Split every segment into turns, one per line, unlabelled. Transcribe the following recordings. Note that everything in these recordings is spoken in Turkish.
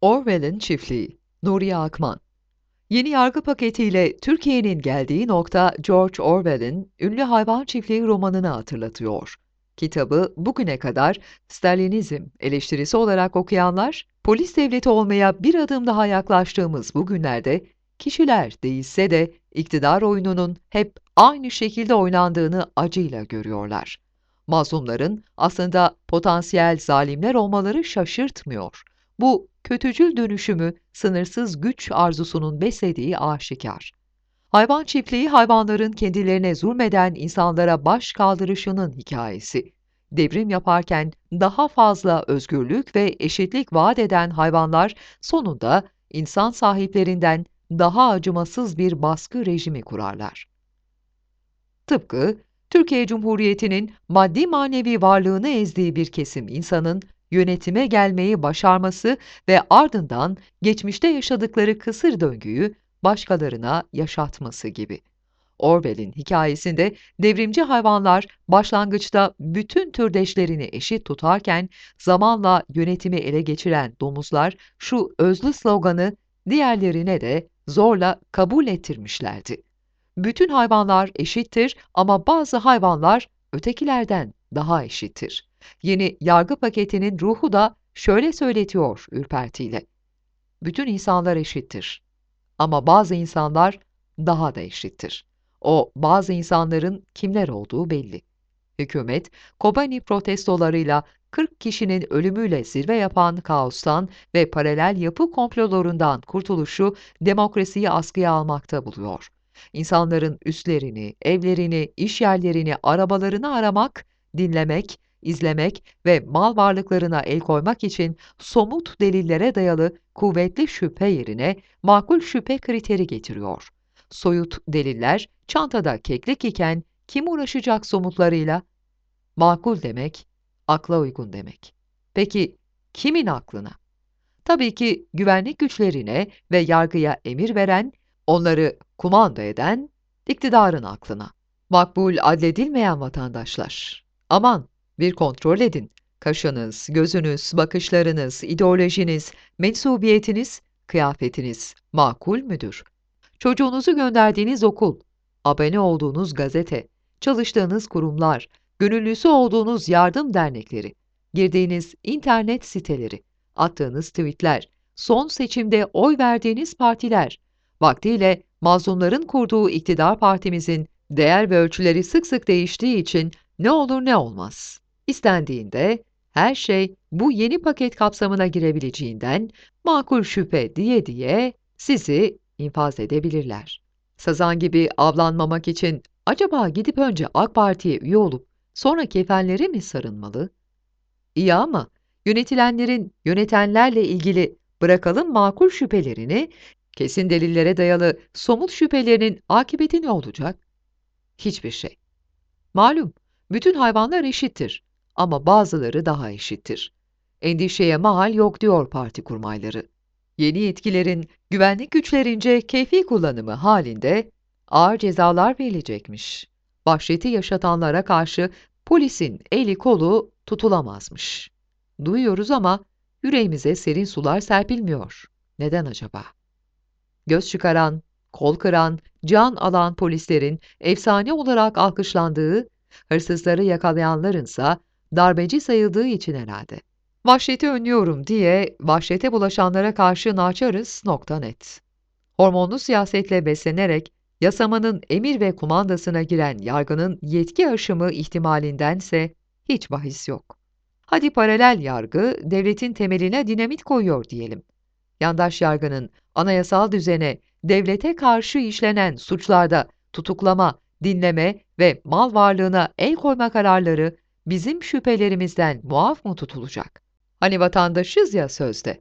Orwell'in Çiftliği Nuriye Akman Yeni yargı paketiyle Türkiye'nin geldiği nokta George Orwell'in ünlü Hayvan Çiftliği romanını hatırlatıyor. Kitabı bugüne kadar Stalinizm eleştirisi olarak okuyanlar, polis devleti olmaya bir adım daha yaklaştığımız bu günlerde kişiler değişse de iktidar oyununun hep aynı şekilde oynandığını acıyla görüyorlar. Mazlumların aslında potansiyel zalimler olmaları şaşırtmıyor. Bu kötücül dönüşümü sınırsız güç arzusunun beslediği aşikar. Hayvan çiftliği hayvanların kendilerine zulmeden insanlara baş kaldırışının hikayesi. Devrim yaparken daha fazla özgürlük ve eşitlik vaat eden hayvanlar sonunda insan sahiplerinden daha acımasız bir baskı rejimi kurarlar. Tıpkı Türkiye Cumhuriyeti'nin maddi manevi varlığını ezdiği bir kesim insanın yönetime gelmeyi başarması ve ardından geçmişte yaşadıkları kısır döngüyü başkalarına yaşatması gibi. Orwell'in hikayesinde devrimci hayvanlar başlangıçta bütün türdeşlerini eşit tutarken zamanla yönetimi ele geçiren domuzlar şu özlü sloganı diğerlerine de zorla kabul ettirmişlerdi. Bütün hayvanlar eşittir ama bazı hayvanlar ötekilerden daha eşittir. Yeni yargı paketinin ruhu da şöyle söyletiyor ürpertiyle. Bütün insanlar eşittir. Ama bazı insanlar daha da eşittir. O bazı insanların kimler olduğu belli. Hükümet, Kobani protestolarıyla 40 kişinin ölümüyle zirve yapan kaostan ve paralel yapı komplolarından kurtuluşu demokrasiyi askıya almakta buluyor. İnsanların üslerini, evlerini, iş yerlerini, arabalarını aramak, dinlemek, izlemek ve mal varlıklarına el koymak için somut delillere dayalı kuvvetli şüphe yerine makul şüphe kriteri getiriyor. Soyut deliller çantada keklik iken kim uğraşacak somutlarıyla? Makul demek, akla uygun demek. Peki kimin aklına? Tabii ki güvenlik güçlerine ve yargıya emir veren, onları kumanda eden iktidarın aklına. Makbul adledilmeyen vatandaşlar. Aman bir kontrol edin. Kaşınız, gözünüz, bakışlarınız, ideolojiniz, mensubiyetiniz, kıyafetiniz makul müdür? Çocuğunuzu gönderdiğiniz okul, abone olduğunuz gazete, çalıştığınız kurumlar, gönüllüsü olduğunuz yardım dernekleri, girdiğiniz internet siteleri, attığınız tweetler, son seçimde oy verdiğiniz partiler, vaktiyle mazlumların kurduğu iktidar partimizin değer ve ölçüleri sık sık değiştiği için ne olur ne olmaz. İstendiğinde her şey bu yeni paket kapsamına girebileceğinden makul şüphe diye diye sizi infaz edebilirler. Sazan gibi avlanmamak için acaba gidip önce AK Parti'ye üye olup sonra kefenlere mi sarılmalı? İyi ama yönetilenlerin yönetenlerle ilgili bırakalım makul şüphelerini, kesin delillere dayalı somut şüphelerinin akıbeti ne olacak? Hiçbir şey. Malum, bütün hayvanlar eşittir ama bazıları daha eşittir. Endişeye mahal yok diyor parti kurmayları. Yeni yetkilerin güvenlik güçlerince keyfi kullanımı halinde ağır cezalar verilecekmiş. Vahşeti yaşatanlara karşı polisin eli kolu tutulamazmış. Duyuyoruz ama yüreğimize serin sular serpilmiyor. Neden acaba? Göz çıkaran, kol kıran, can alan polislerin efsane olarak alkışlandığı, hırsızları yakalayanlarınsa darbeci sayıldığı için herhalde. Vahşeti önlüyorum diye vahşete bulaşanlara karşı naçarız nokta net. Hormonlu siyasetle beslenerek yasamanın emir ve kumandasına giren yargının yetki aşımı ihtimalindense hiç bahis yok. Hadi paralel yargı devletin temeline dinamit koyuyor diyelim. Yandaş yargının anayasal düzene, devlete karşı işlenen suçlarda tutuklama, dinleme ve mal varlığına el koyma kararları bizim şüphelerimizden muaf mı tutulacak? Hani vatandaşız ya sözde.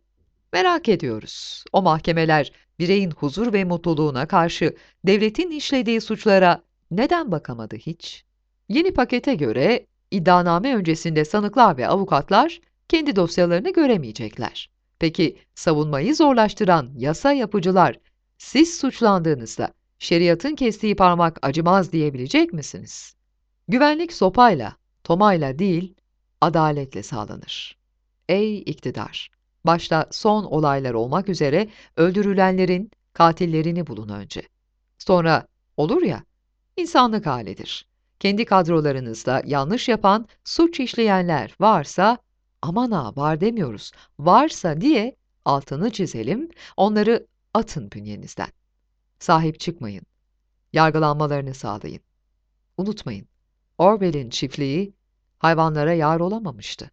Merak ediyoruz. O mahkemeler bireyin huzur ve mutluluğuna karşı devletin işlediği suçlara neden bakamadı hiç? Yeni pakete göre iddianame öncesinde sanıklar ve avukatlar kendi dosyalarını göremeyecekler. Peki savunmayı zorlaştıran yasa yapıcılar siz suçlandığınızda şeriatın kestiği parmak acımaz diyebilecek misiniz? Güvenlik sopayla, tomayla değil, adaletle sağlanır. Ey iktidar! Başta son olaylar olmak üzere öldürülenlerin katillerini bulun önce. Sonra olur ya, insanlık halidir. Kendi kadrolarınızda yanlış yapan, suç işleyenler varsa, aman ha var demiyoruz, varsa diye altını çizelim, onları atın bünyenizden. Sahip çıkmayın. Yargılanmalarını sağlayın. Unutmayın, Orwell'in çiftliği hayvanlara yar olamamıştı.